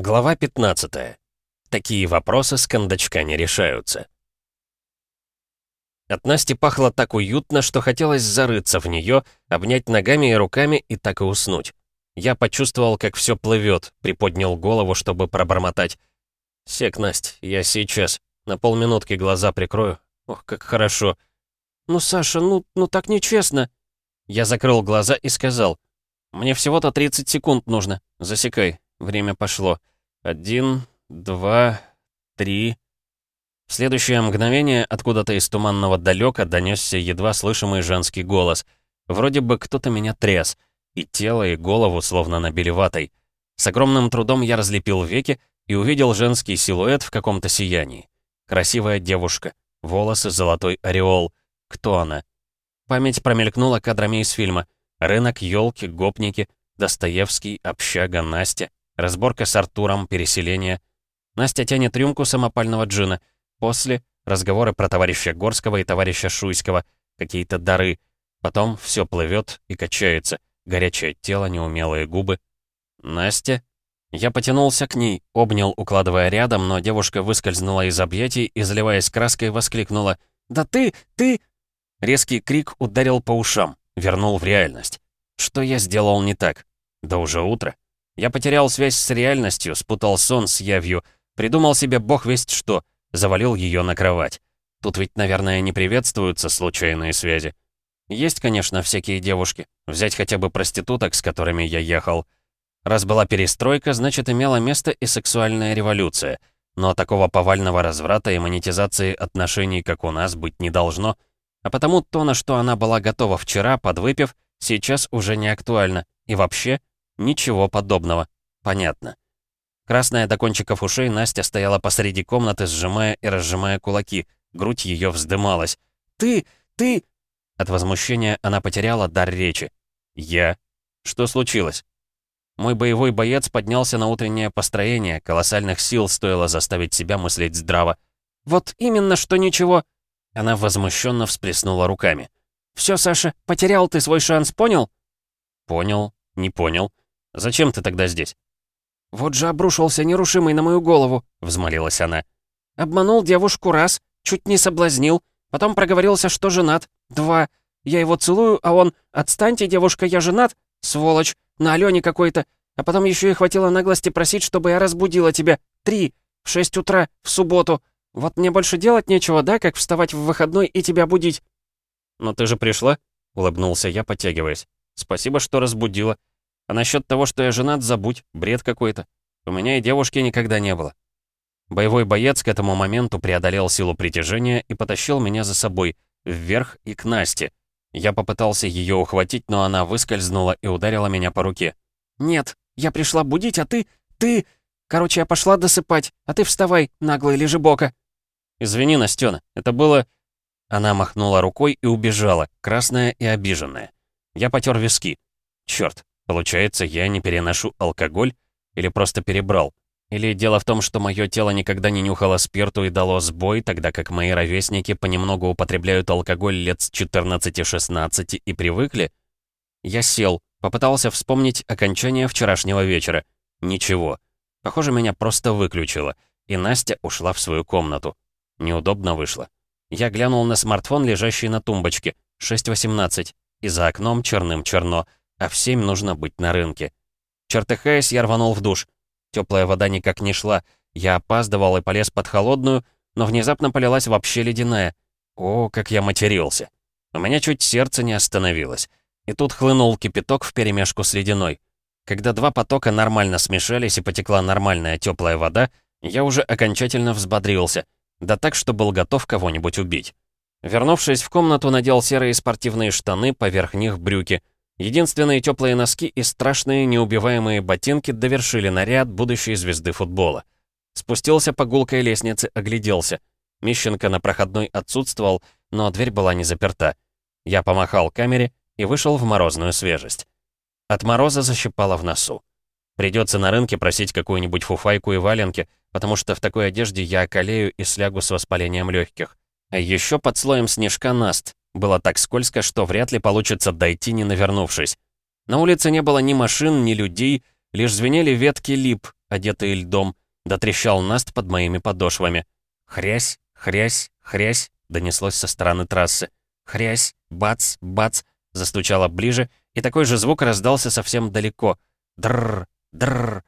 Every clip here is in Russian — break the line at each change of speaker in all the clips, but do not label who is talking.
Глава 15. Такие вопросы с кондачка не решаются. От Насти пахло так уютно, что хотелось зарыться в нее, обнять ногами и руками и так и уснуть. Я почувствовал, как все плывет, приподнял голову, чтобы пробормотать. «Сек, Насть, я сейчас. На полминутки глаза прикрою. Ох, как хорошо».
«Ну, Саша, ну, ну так нечестно».
Я закрыл глаза и сказал. «Мне всего-то 30 секунд нужно. Засекай, Время пошло. Один, два, три... В следующее мгновение откуда-то из туманного далека донесся едва слышимый женский голос. Вроде бы кто-то меня тряс. И тело, и голову словно набили ватой. С огромным трудом я разлепил веки и увидел женский силуэт в каком-то сиянии. Красивая девушка, волосы, золотой ореол. Кто она? Память промелькнула кадрами из фильма. Рынок, елки, гопники, Достоевский, общага, Настя. Разборка с Артуром, переселение. Настя тянет рюмку самопального джина. После — разговоры про товарища Горского и товарища Шуйского. Какие-то дары. Потом все плывет и качается. Горячее тело, неумелые губы. «Настя?» Я потянулся к ней, обнял, укладывая рядом, но девушка выскользнула из объятий и, заливаясь краской, воскликнула. «Да ты, ты...» Резкий крик ударил по ушам, вернул в реальность. Что я сделал не так? Да уже утро. Я потерял связь с реальностью, спутал сон с явью, придумал себе бог весть что, завалил ее на кровать. Тут ведь, наверное, не приветствуются случайные связи. Есть, конечно, всякие девушки. Взять хотя бы проституток, с которыми я ехал. Раз была перестройка, значит, имела место и сексуальная революция. Но такого повального разврата и монетизации отношений, как у нас, быть не должно. А потому то, на что она была готова вчера, подвыпив, сейчас уже не актуально. И вообще, Ничего подобного. Понятно. Красная до кончиков ушей Настя стояла посреди комнаты, сжимая и разжимая кулаки. Грудь ее вздымалась. «Ты! Ты!» От возмущения она потеряла дар речи. «Я? Что случилось?» Мой боевой боец поднялся на утреннее построение, колоссальных сил стоило заставить себя мыслить здраво. «Вот именно что ничего!» Она возмущенно всплеснула руками. «Все, Саша, потерял ты свой шанс, понял?» «Понял, не понял. Зачем ты тогда здесь?»
«Вот же обрушился нерушимый на мою голову», — взмолилась она. «Обманул девушку раз, чуть не соблазнил, потом проговорился, что женат. Два. Я его целую, а он «Отстаньте, девушка, я женат?» Сволочь, на Алёне какой-то. А потом еще и хватило наглости просить, чтобы я разбудила тебя. Три. В шесть утра, в субботу. Вот мне больше делать нечего, да, как вставать в выходной и тебя будить?»
«Но ты же пришла?» — улыбнулся я, потягиваясь. «Спасибо, что разбудила. А насчет того, что я женат, забудь, бред какой-то. У меня и девушки никогда не было. Боевой боец к этому моменту преодолел силу притяжения и потащил меня за собой, вверх и к Насте. Я попытался ее ухватить, но она выскользнула и ударила меня по руке.
«Нет, я пришла будить, а ты... ты... Короче, я пошла досыпать, а ты вставай, наглый лежебока».
«Извини, Настена, это было...» Она махнула рукой и убежала, красная и обиженная. Я потер виски. Черт, Получается, я не переношу алкоголь или просто перебрал? Или дело в том, что мое тело никогда не нюхало спирту и дало сбой, тогда как мои ровесники понемногу употребляют алкоголь лет с 14-16 и привыкли? Я сел, попытался вспомнить окончание вчерашнего вечера. Ничего. Похоже, меня просто выключило, и Настя ушла в свою комнату. Неудобно вышло. Я глянул на смартфон, лежащий на тумбочке. 6.18. И за окном черным черно — а в семь нужно быть на рынке. Чертыхаясь, я рванул в душ. Теплая вода никак не шла. Я опаздывал и полез под холодную, но внезапно полилась вообще ледяная. О, как я матерился. У меня чуть сердце не остановилось. И тут хлынул кипяток вперемешку с ледяной. Когда два потока нормально смешались и потекла нормальная теплая вода, я уже окончательно взбодрился. Да так, что был готов кого-нибудь убить. Вернувшись в комнату, надел серые спортивные штаны, поверх них брюки — Единственные теплые носки и страшные неубиваемые ботинки довершили наряд будущей звезды футбола. Спустился по гулкой лестнице, огляделся. Мищенко на проходной отсутствовал, но дверь была не заперта. Я помахал камере и вышел в морозную свежесть. От мороза защипало в носу. Придется на рынке просить какую-нибудь фуфайку и валенки, потому что в такой одежде я околею и слягу с воспалением легких. А еще под слоем снежка наст, было так скользко, что вряд ли получится дойти, не навернувшись. На улице не было ни машин, ни людей, лишь звенели ветки лип, одетые льдом, дотрещал наст под моими подошвами. Хрясь, хрясь, хрясь, донеслось со стороны трассы. Хрясь, бац, бац, застучало ближе, и такой же звук раздался совсем далеко. Дррр, дррр.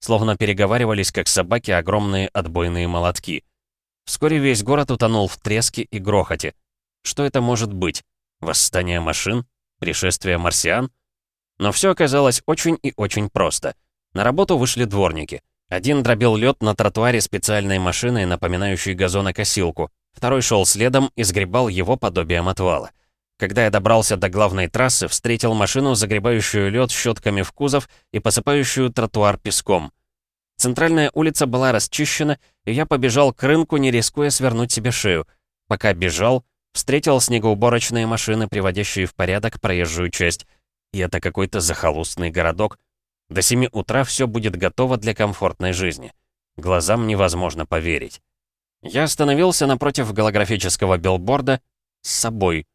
Словно переговаривались, как собаки, огромные отбойные молотки. Вскоре весь город утонул в треске и грохоте. Что это может быть? Восстание машин? Пришествие марсиан? Но все оказалось очень и очень просто. На работу вышли дворники. Один дробил лед на тротуаре специальной машиной, напоминающей газонокосилку. Второй шел следом и сгребал его подобием отвала. Когда я добрался до главной трассы, встретил машину, загребающую лед щетками в кузов и посыпающую тротуар песком. Центральная улица была расчищена, и я побежал к рынку, не рискуя свернуть себе шею. Пока бежал, встретил снегоуборочные машины, приводящие в порядок проезжую часть. И это какой-то захолустный городок. До 7 утра все будет готово для комфортной жизни. Глазам невозможно поверить. Я остановился напротив голографического билборда с собой.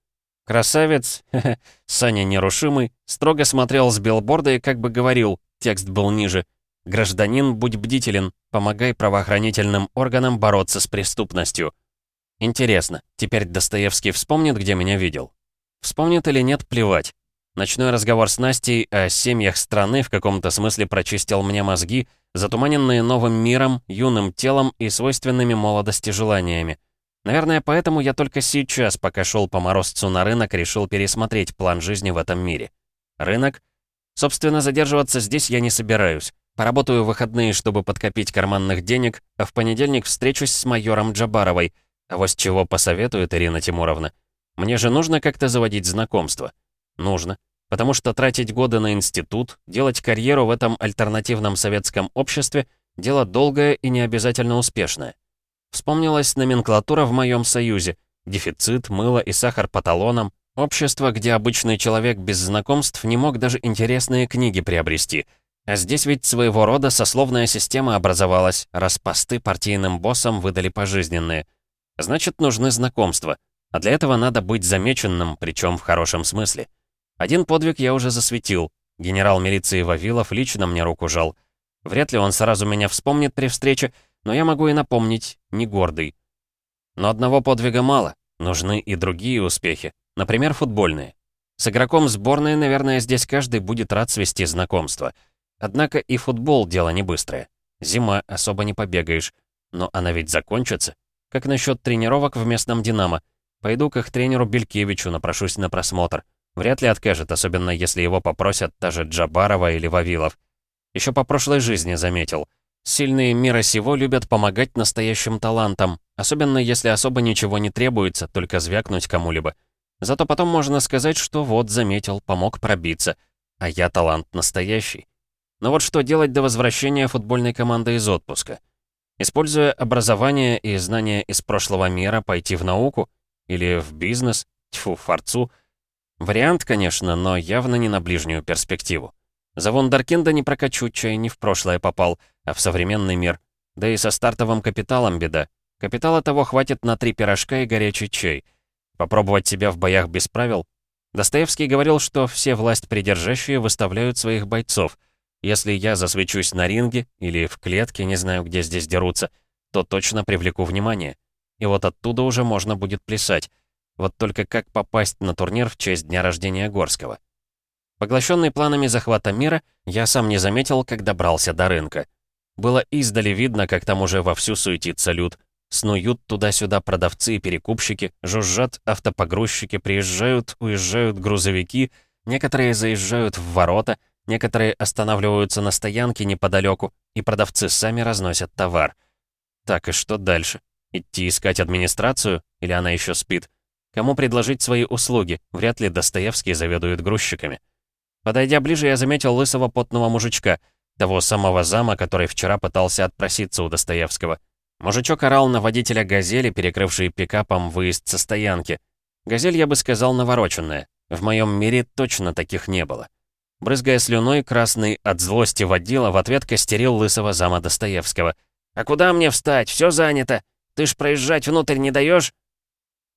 Красавец, Саня нерушимый, строго смотрел с билборда и как бы говорил, текст был ниже. «Гражданин, будь бдителен, помогай правоохранительным органам бороться с преступностью». Интересно, теперь Достоевский вспомнит, где меня видел? Вспомнит или нет, плевать. Ночной разговор с Настей о семьях страны в каком-то смысле прочистил мне мозги, затуманенные новым миром, юным телом и свойственными молодости желаниями. Наверное, поэтому я только сейчас, пока шел по морозцу на рынок, решил пересмотреть план жизни в этом мире. Рынок? Собственно, задерживаться здесь я не собираюсь. Поработаю выходные, чтобы подкопить карманных денег, а в понедельник встречусь с майором Джабаровой. А вот чего посоветует Ирина Тимуровна. Мне же нужно как-то заводить знакомство. Нужно. Потому что тратить годы на институт, делать карьеру в этом альтернативном советском обществе — дело долгое и не обязательно успешное. Вспомнилась номенклатура в моем союзе. Дефицит, мыло и сахар по талонам. Общество, где обычный человек без знакомств не мог даже интересные книги приобрести. А здесь ведь своего рода сословная система образовалась, раз посты партийным боссам выдали пожизненные. Значит, нужны знакомства. А для этого надо быть замеченным, причем в хорошем смысле. Один подвиг я уже засветил. Генерал милиции Вавилов лично мне руку жал. Вряд ли он сразу меня вспомнит при встрече, но я могу и напомнить, не гордый. Но одного подвига мало, нужны и другие успехи, например, футбольные. С игроком сборной, наверное, здесь каждый будет рад свести знакомство. Однако и футбол — дело не быстрое. Зима, особо не побегаешь. Но она ведь закончится. Как насчет тренировок в местном «Динамо»? Пойду к их тренеру Белькевичу, напрошусь на просмотр. Вряд ли откажет, особенно если его попросят та же Джабарова или Вавилов. Еще по прошлой жизни заметил. Сильные мира сего любят помогать настоящим талантам, особенно если особо ничего не требуется, только звякнуть кому-либо. Зато потом можно сказать, что вот, заметил, помог пробиться. А я талант настоящий. Но вот что делать до возвращения футбольной команды из отпуска? Используя образование и знания из прошлого мира, пойти в науку? Или в бизнес? Тьфу, форцу. Вариант, конечно, но явно не на ближнюю перспективу. За вундеркинда не прокачу, чай не в прошлое попал, а в современный мир. Да и со стартовым капиталом беда. Капитала того хватит на три пирожка и горячий чай. Попробовать себя в боях без правил? Достоевский говорил, что все власть придержащие выставляют своих бойцов. Если я засвечусь на ринге или в клетке, не знаю, где здесь дерутся, то точно привлеку внимание. И вот оттуда уже можно будет плясать. Вот только как попасть на турнир в честь дня рождения Горского? Поглощенный планами захвата мира, я сам не заметил, как добрался до рынка. Было издали видно, как там уже вовсю суетится люд. Снуют туда-сюда продавцы и перекупщики, жужжат автопогрузчики, приезжают, уезжают грузовики, некоторые заезжают в ворота, некоторые останавливаются на стоянке неподалеку, и продавцы сами разносят товар. Так и что дальше? Идти искать администрацию? Или она еще спит? Кому предложить свои услуги? Вряд ли Достоевский заведует грузчиками. Подойдя ближе, я заметил лысого потного мужичка, того самого зама, который вчера пытался отпроситься у Достоевского. Мужичок орал на водителя «Газели», перекрывший пикапом выезд со стоянки. «Газель», я бы сказал, навороченная. В моем мире точно таких не было. Брызгая слюной, красный от злости водила в ответ костерил лысого зама Достоевского. «А куда мне встать? Все занято! Ты ж проезжать внутрь не даешь?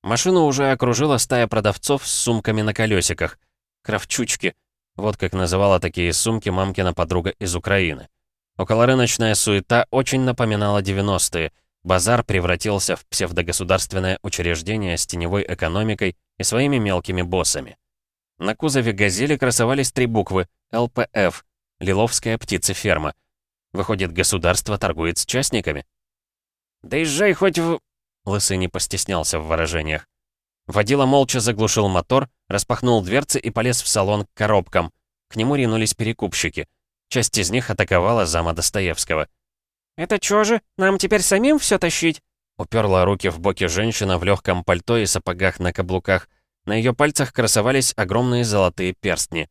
Машину уже окружила стая продавцов с сумками на колесиках. Кравчучки. Вот как называла такие сумки мамкина подруга из Украины. Околорыночная суета очень напоминала 90-е. Базар превратился в псевдогосударственное учреждение с теневой экономикой и своими мелкими боссами. На кузове «Газели» красовались три буквы «ЛПФ» — Лиловская птицеферма. Выходит, государство торгует с частниками?
«Да хоть в...»
Лысый не постеснялся в выражениях. Водила молча заглушил мотор, распахнул дверцы и полез в салон к коробкам. К нему ринулись перекупщики. Часть из них атаковала зама Достоевского.
«Это чё же? Нам теперь самим все тащить?»
Уперла руки в боки женщина в легком пальто и сапогах на каблуках. На ее пальцах красовались огромные золотые перстни.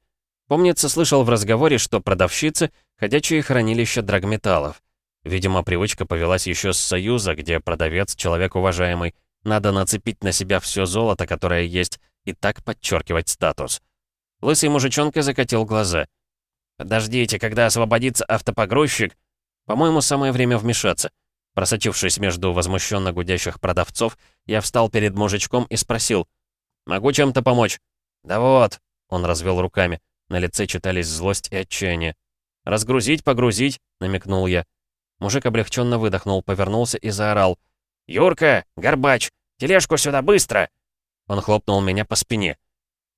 Помнится, слышал в разговоре, что продавщицы — ходячие хранилища драгметаллов. Видимо, привычка повелась еще с Союза, где продавец — человек уважаемый. Надо нацепить на себя все золото, которое есть, и так подчеркивать статус. Лысый мужичонка закатил глаза. «Подождите, когда освободится автопогрузчик?» «По-моему, самое время вмешаться». Просочившись между возмущенно гудящих продавцов, я встал перед мужичком и спросил. «Могу чем-то помочь?» «Да вот», — он развел руками. На лице читались злость и отчаяние. «Разгрузить, погрузить», — намекнул я. Мужик облегченно выдохнул, повернулся и заорал. «Юрка! Горбач! Тележку сюда, быстро!» Он хлопнул меня по спине.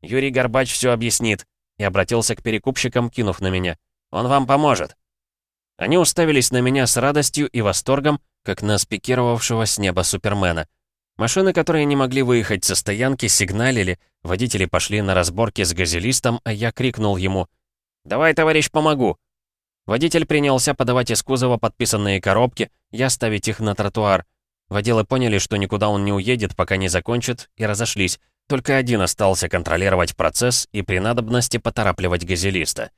«Юрий Горбач все объяснит», и обратился к перекупщикам, кинув на меня. «Он вам поможет». Они уставились на меня с радостью и восторгом, как на спикировавшего с неба Супермена. Машины, которые не могли выехать со стоянки, сигналили, водители пошли на разборки с газелистом, а я крикнул ему «Давай, товарищ, помогу!». Водитель принялся подавать из кузова подписанные коробки, я ставить их на тротуар. Водилы поняли, что никуда он не уедет, пока не закончит, и разошлись. Только один остался контролировать процесс и при надобности поторапливать газелиста.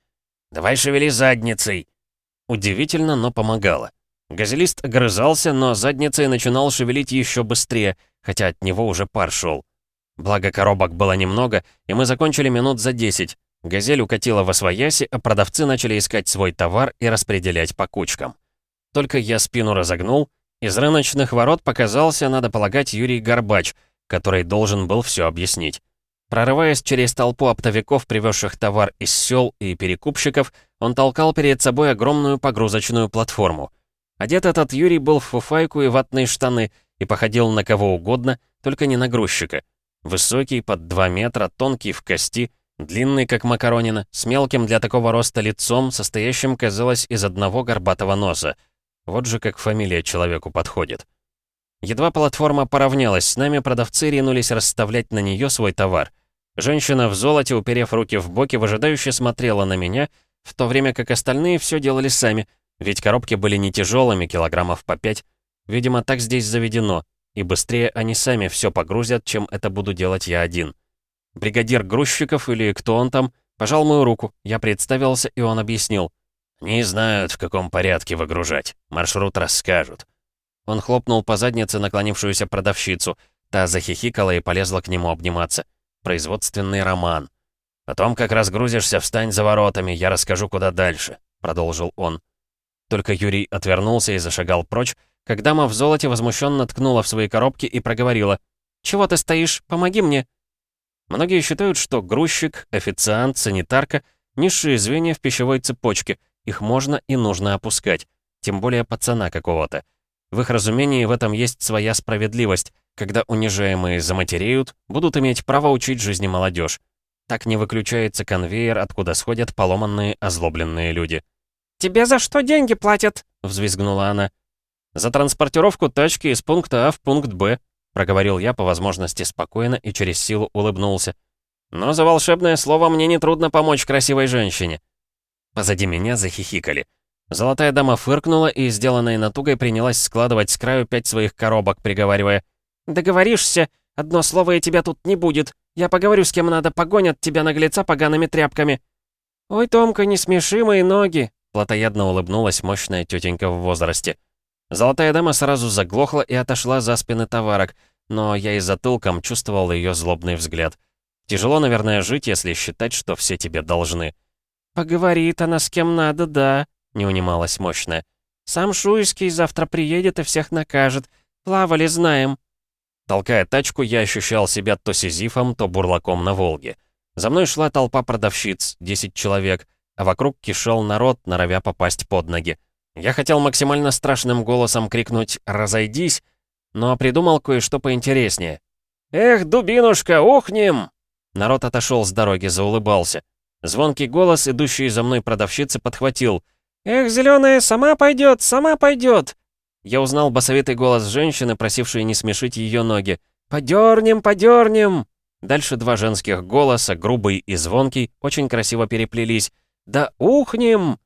«Давай шевели задницей!» Удивительно, но помогало. Газелист огрызался, но задницей начинал шевелить еще быстрее, хотя от него уже пар шел. Благо коробок было немного, и мы закончили минут за 10. Газель укатила во свояси, а продавцы начали искать свой товар и распределять по кучкам. Только я спину разогнул, из рыночных ворот показался, надо полагать, Юрий Горбач, который должен был все объяснить. Прорываясь через толпу оптовиков, привезших товар из сел и перекупщиков, он толкал перед собой огромную погрузочную платформу. Одет этот Юрий был в фуфайку и ватные штаны и походил на кого угодно, только не на грузчика. Высокий, под 2 метра, тонкий в кости, длинный, как макаронина, с мелким для такого роста лицом, состоящим, казалось, из одного горбатого носа. Вот же как фамилия человеку подходит. Едва платформа поравнялась с нами, продавцы ринулись расставлять на нее свой товар. Женщина в золоте, уперев руки в боки, выжидающе смотрела на меня, в то время как остальные все делали сами, ведь коробки были не тяжелыми, килограммов по пять. Видимо, так здесь заведено, и быстрее они сами все погрузят, чем это буду делать я один. Бригадир грузчиков или кто он там, пожал мою руку, я представился, и он объяснил. «Не знают, в каком порядке выгружать. Маршрут расскажут». Он хлопнул по заднице наклонившуюся продавщицу. Та захихикала и полезла к нему обниматься. Производственный роман. «Потом, как разгрузишься, встань за воротами, я расскажу, куда дальше», — продолжил он. Только Юрий отвернулся и зашагал прочь, как дама в золоте возмущенно ткнула в свои коробки и проговорила. «Чего ты стоишь? Помоги мне!» Многие считают, что грузчик, официант, санитарка — низшие звенья в пищевой цепочке, их можно и нужно опускать, тем более пацана какого-то. В их разумении в этом есть своя справедливость, когда унижаемые заматереют, будут иметь право учить жизни молодежь. Так не выключается конвейер, откуда сходят поломанные, озлобленные люди.
«Тебе за что деньги платят?»
— взвизгнула она. «За транспортировку тачки из пункта А в пункт Б», — проговорил я по возможности спокойно и через силу улыбнулся. «Но за волшебное слово мне нетрудно помочь красивой женщине». Позади меня захихикали. Золотая дама фыркнула и, сделанной натугой, принялась складывать с краю пять своих коробок, приговаривая.
«Договоришься? Одно слово и тебя тут не будет. Я поговорю с кем надо, погонят тебя наглеца погаными тряпками». «Ой, Томка, не смеши мои ноги!» Платоядно улыбнулась мощная тетенька в возрасте. Золотая дама сразу заглохла и отошла за спины товарок, но я и затылком чувствовал ее злобный взгляд. Тяжело, наверное, жить, если считать, что все тебе должны. «Поговорит она с кем надо, да», — не унималась мощная. «Сам Шуйский завтра приедет и всех накажет. Плавали, знаем».
Толкая тачку, я ощущал себя то сизифом, то бурлаком на Волге. За мной шла толпа продавщиц, 10 человек — а вокруг кишел народ, норовя попасть под ноги. Я хотел максимально страшным голосом крикнуть «Разойдись!», но придумал кое-что поинтереснее. «Эх, дубинушка, ухнем!» Народ отошел с дороги, заулыбался. Звонкий голос, идущий за мной продавщицы, подхватил. «Эх, зеленая, сама пойдет, сама пойдет!» Я узнал басовитый голос женщины, просившей не смешить ее ноги. «Подернем, подернем!» Дальше два женских голоса, грубый и звонкий, очень красиво переплелись. «Да ухнем!»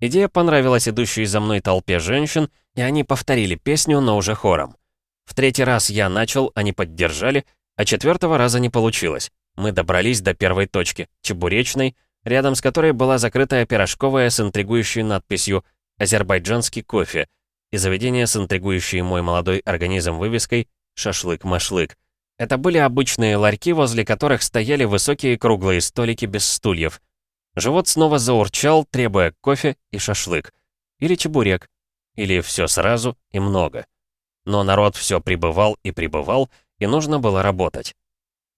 Идея понравилась идущей за мной толпе женщин, и они повторили песню, но уже хором. В третий раз я начал, они поддержали, а четвертого раза не получилось. Мы добрались до первой точки, чебуречной, рядом с которой была закрытая пирожковая с интригующей надписью «Азербайджанский кофе» и заведение с интригующей мой молодой организм вывеской «Шашлык-машлык». Это были обычные ларьки, возле которых стояли высокие круглые столики без стульев. Живот снова заурчал, требуя кофе и шашлык. Или чебурек. Или все сразу и много. Но народ все прибывал и прибывал, и нужно было работать.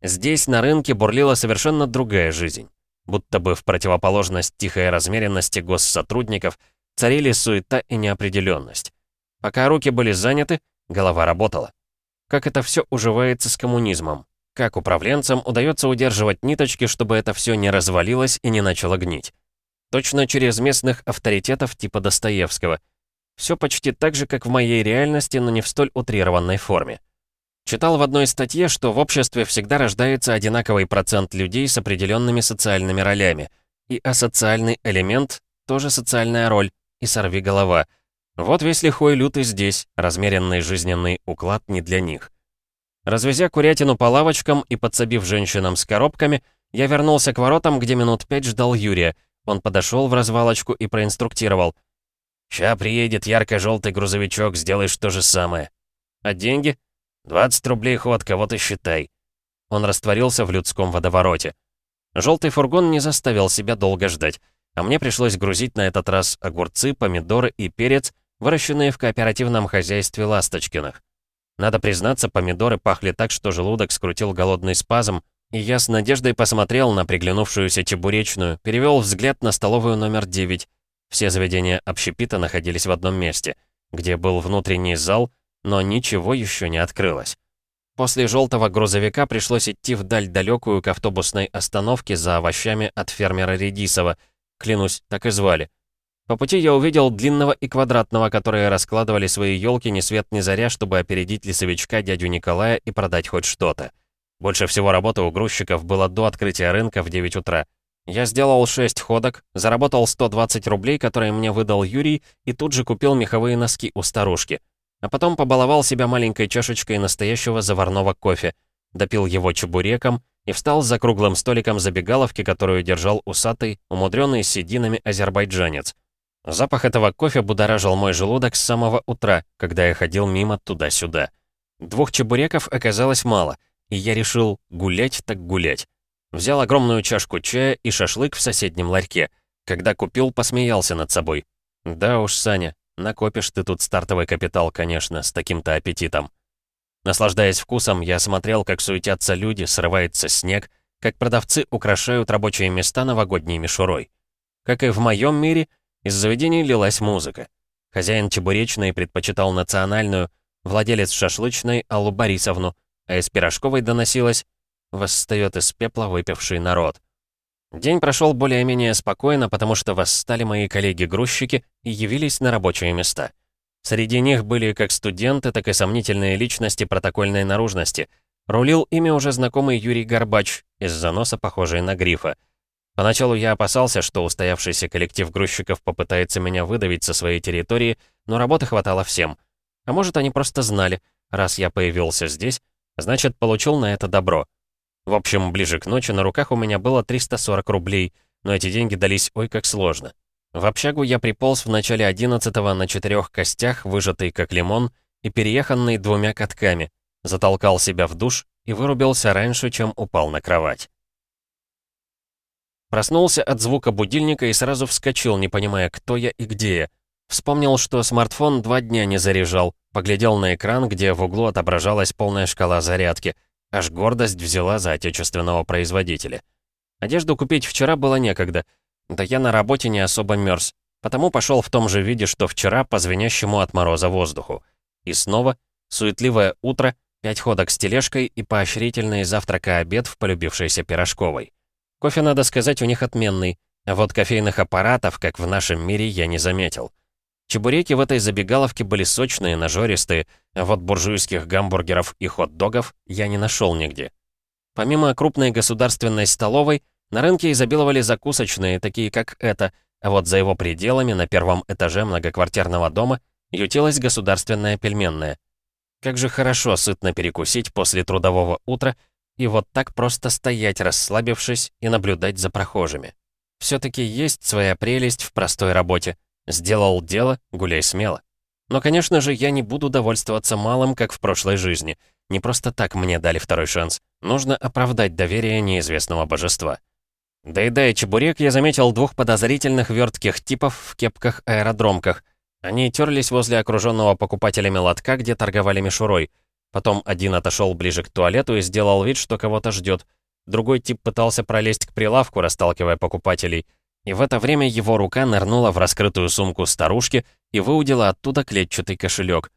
Здесь, на рынке, бурлила совершенно другая жизнь. Будто бы в противоположность тихой размеренности госсотрудников царили суета и неопределенность. Пока руки были заняты, голова работала. Как это все уживается с коммунизмом? Как управленцам удается удерживать ниточки, чтобы это все не развалилось и не начало гнить? Точно через местных авторитетов типа Достоевского. Все почти так же, как в моей реальности, но не в столь утрированной форме. Читал в одной статье, что в обществе всегда рождается одинаковый процент людей с определенными социальными ролями. И асоциальный элемент — тоже социальная роль, и сорви голова — вот весь лихой лютый здесь, размеренный жизненный уклад не для них. Развезя курятину по лавочкам и подсобив женщинам с коробками, я вернулся к воротам, где минут пять ждал Юрия. Он подошел в развалочку и проинструктировал. «Ща приедет ярко-желтый грузовичок, сделаешь то же самое». «А деньги?» «20 рублей ходка, вот и считай». Он растворился в людском водовороте. Желтый фургон не заставил себя долго ждать, а мне пришлось грузить на этот раз огурцы, помидоры и перец, выращенные в кооперативном хозяйстве Ласточкиных. Надо признаться, помидоры пахли так, что желудок скрутил голодный спазм, и я с надеждой посмотрел на приглянувшуюся чебуречную, перевел взгляд на столовую номер 9. Все заведения общепита находились в одном месте, где был внутренний зал, но ничего еще не открылось. После желтого грузовика пришлось идти вдаль далекую к автобусной остановке за овощами от фермера Редисова. Клянусь, так и звали. По пути я увидел длинного и квадратного, которые раскладывали свои елки ни свет ни заря, чтобы опередить лесовичка дядю Николая и продать хоть что-то. Больше всего работы у грузчиков было до открытия рынка в 9 утра. Я сделал 6 ходок, заработал 120 рублей, которые мне выдал Юрий, и тут же купил меховые носки у старушки. А потом побаловал себя маленькой чашечкой настоящего заварного кофе, допил его чебуреком и встал за круглым столиком забегаловки, которую держал усатый, умудренный сединами азербайджанец. Запах этого кофе будоражил мой желудок с самого утра, когда я ходил мимо туда-сюда. Двух чебуреков оказалось мало, и я решил гулять так гулять. Взял огромную чашку чая и шашлык в соседнем ларьке. Когда купил, посмеялся над собой. Да уж, Саня, накопишь ты тут стартовый капитал, конечно, с таким-то аппетитом. Наслаждаясь вкусом, я смотрел, как суетятся люди, срывается снег, как продавцы украшают рабочие места новогодней мишурой. Как и в моем мире — из заведений лилась музыка. Хозяин чебуречной предпочитал национальную, владелец шашлычной — Аллу Борисовну, а из пирожковой доносилось «Восстает из пепла выпивший народ». День прошел более-менее спокойно, потому что восстали мои коллеги-грузчики и явились на рабочие места. Среди них были как студенты, так и сомнительные личности протокольной наружности. Рулил ими уже знакомый Юрий Горбач, из-за носа похожий на грифа — Поначалу я опасался, что устоявшийся коллектив грузчиков попытается меня выдавить со своей территории, но работы хватало всем. А может, они просто знали, раз я появился здесь, значит, получил на это добро. В общем, ближе к ночи на руках у меня было 340 рублей, но эти деньги дались ой как сложно. В общагу я приполз в начале 11-го на четырех костях, выжатый как лимон, и перееханный двумя катками, затолкал себя в душ и вырубился раньше, чем упал на кровать. Проснулся от звука будильника и сразу вскочил, не понимая, кто я и где я. Вспомнил, что смартфон два дня не заряжал, поглядел на экран, где в углу отображалась полная шкала зарядки. Аж гордость взяла за отечественного производителя. Одежду купить вчера было некогда. Да я на работе не особо мерз. Потому пошел в том же виде, что вчера, по звенящему от мороза воздуху. И снова суетливое утро, пять ходок с тележкой и поощрительный завтрака-обед в полюбившейся пирожковой. Кофе, надо сказать, у них отменный, а вот кофейных аппаратов, как в нашем мире, я не заметил. Чебуреки в этой забегаловке были сочные, нажористые, а вот буржуйских гамбургеров и хот-догов я не нашел нигде. Помимо крупной государственной столовой, на рынке изобиловали закусочные, такие как это, а вот за его пределами, на первом этаже многоквартирного дома, ютилась государственная пельменная. Как же хорошо сытно перекусить после трудового утра и вот так просто стоять, расслабившись, и наблюдать за прохожими. все таки есть своя прелесть в простой работе. Сделал дело, гуляй смело. Но, конечно же, я не буду довольствоваться малым, как в прошлой жизни. Не просто так мне дали второй шанс. Нужно оправдать доверие неизвестного божества. Доедая чебурек, я заметил двух подозрительных вертких типов в кепках-аэродромках. Они терлись возле окруженного покупателями лотка, где торговали мишурой. Потом один отошел ближе к туалету и сделал вид, что кого-то ждет. Другой тип пытался пролезть к прилавку, расталкивая покупателей. И в это время его рука нырнула в раскрытую сумку старушки и выудила оттуда клетчатый кошелек.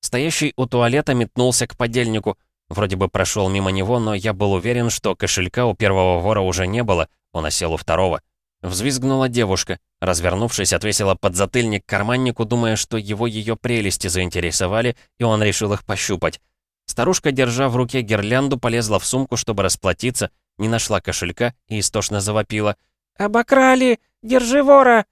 Стоящий у туалета метнулся к подельнику. Вроде бы прошел мимо него, но я был уверен, что кошелька у первого вора уже не было, он осел у второго. Взвизгнула девушка. Развернувшись, отвесила подзатыльник карманнику, думая, что его ее прелести заинтересовали, и он решил их пощупать. Старушка, держа в руке гирлянду, полезла в сумку, чтобы расплатиться, не нашла кошелька и истошно завопила. «Обокрали! Держи вора!»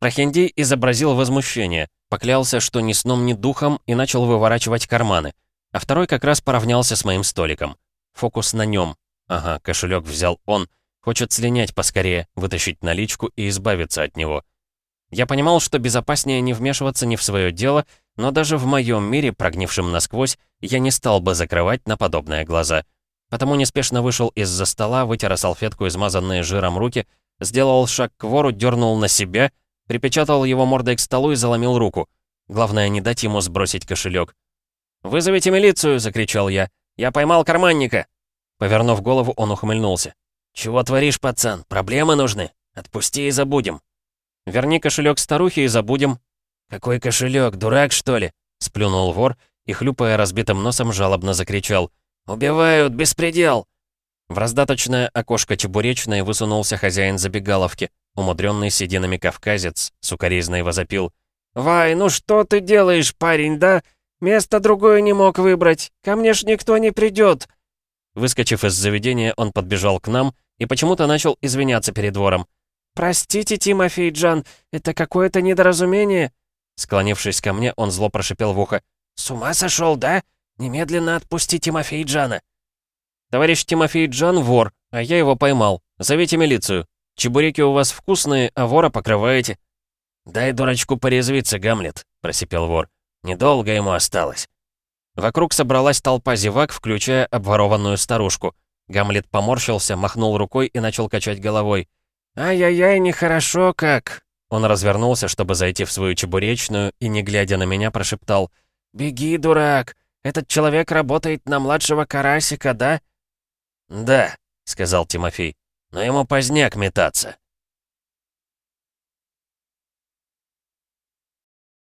Прохиндей изобразил возмущение, поклялся, что ни сном, ни духом, и начал выворачивать карманы. А второй как раз поравнялся с моим столиком. Фокус на нем. Ага, кошелек взял он — Хочет слинять поскорее, вытащить наличку и избавиться от него. Я понимал, что безопаснее не вмешиваться ни в свое дело, но даже в моем мире, прогнившем насквозь, я не стал бы закрывать на подобные глаза. Потому неспешно вышел из-за стола, вытер салфетку измазанные жиром руки, сделал шаг к вору, дернул на себя, припечатал его мордой к столу и заломил руку. Главное, не дать ему сбросить кошелек. «Вызовите милицию!» — закричал я. «Я поймал карманника!» Повернув голову, он ухмыльнулся. «Чего творишь, пацан? Проблемы нужны? Отпусти и забудем». «Верни кошелек старухи и забудем». «Какой кошелек? Дурак, что ли?» Сплюнул вор и, хлюпая разбитым носом, жалобно закричал. «Убивают! Беспредел!» В раздаточное окошко чебуречной высунулся хозяин забегаловки, умудренный сединами кавказец, сукоризной возопил. «Вай, ну что ты делаешь, парень, да? Место другое не мог выбрать. Ко мне ж никто не придет. Выскочив из заведения, он подбежал к нам и почему-то начал извиняться перед вором. «Простите, Тимофей Джан, это какое-то недоразумение?» Склонившись ко мне, он зло прошипел в ухо. «С ума сошел, да? Немедленно отпусти Тимофей Джана!» «Товарищ Тимофей Джан вор, а я его поймал. Зовите милицию. Чебуреки у вас вкусные, а вора покрываете». «Дай дурачку порезвиться, Гамлет», — просипел вор. «Недолго ему осталось». Вокруг собралась толпа зевак, включая обворованную старушку. Гамлет поморщился, махнул рукой и начал качать головой. «Ай-яй-яй, нехорошо как!» Он развернулся, чтобы зайти в свою чебуречную, и, не глядя на меня, прошептал. «Беги, дурак! Этот человек работает на младшего карасика, да?» «Да», — сказал Тимофей. «Но ему поздняк метаться».